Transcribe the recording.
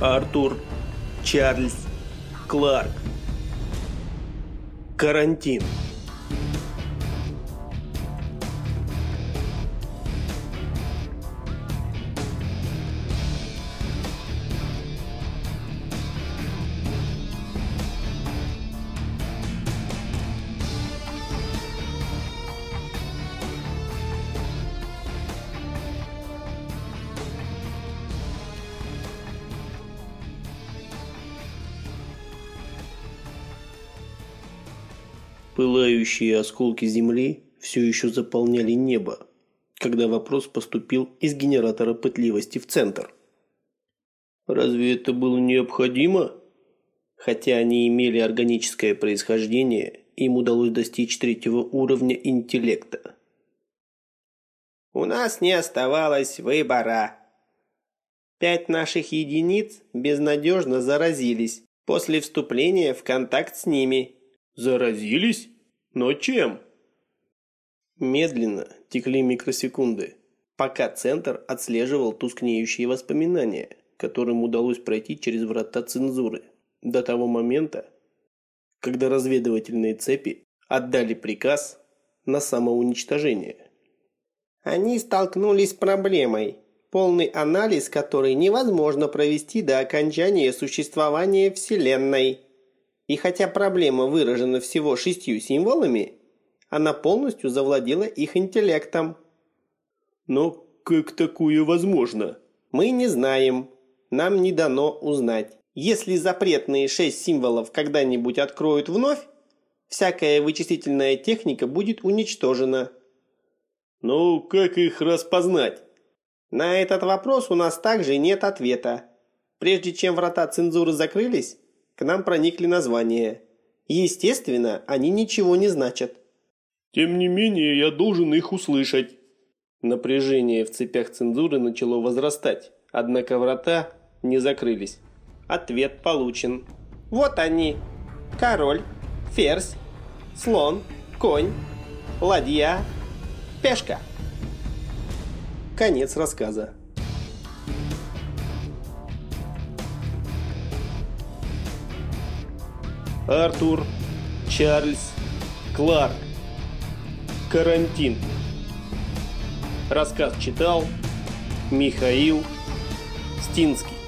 Артур Чарльз Кларк. Карантин. Пылающие осколки земли все еще заполняли небо, когда вопрос поступил из генератора пытливости в центр. Разве это было необходимо? Хотя они имели органическое происхождение, им удалось достичь третьего уровня интеллекта. У нас не оставалось выбора. Пять наших единиц безнадежно заразились после вступления в контакт с ними. Заразились? Но чем? Медленно текли микросекунды, пока центр отслеживал тускнеющие воспоминания, которым удалось пройти через врата цензуры, до того момента, когда разведывательные цепи отдали приказ на самоуничтожение. Они столкнулись с проблемой, полный анализ которой невозможно провести до окончания существования Вселенной. И хотя проблема выражена всего шестью символами, она полностью завладела их интеллектом. Но как такое возможно? Мы не знаем. Нам не дано узнать. Если запретные шесть символов когда-нибудь откроют вновь, всякая вычислительная техника будет уничтожена. Но как их распознать? На этот вопрос у нас также нет ответа. Прежде чем врата цензуры закрылись, к нам проникли названия. Естественно, они ничего не значат. Тем не менее, я должен их услышать. Напряжение в цепях цензуры начало возрастать, однако врата не закрылись. Ответ получен. Вот они. Король, ферзь, слон, конь, ладья, пешка. Конец рассказа. Артур Чарльз Кларк. Карантин. Рассказ читал Михаил Стинский.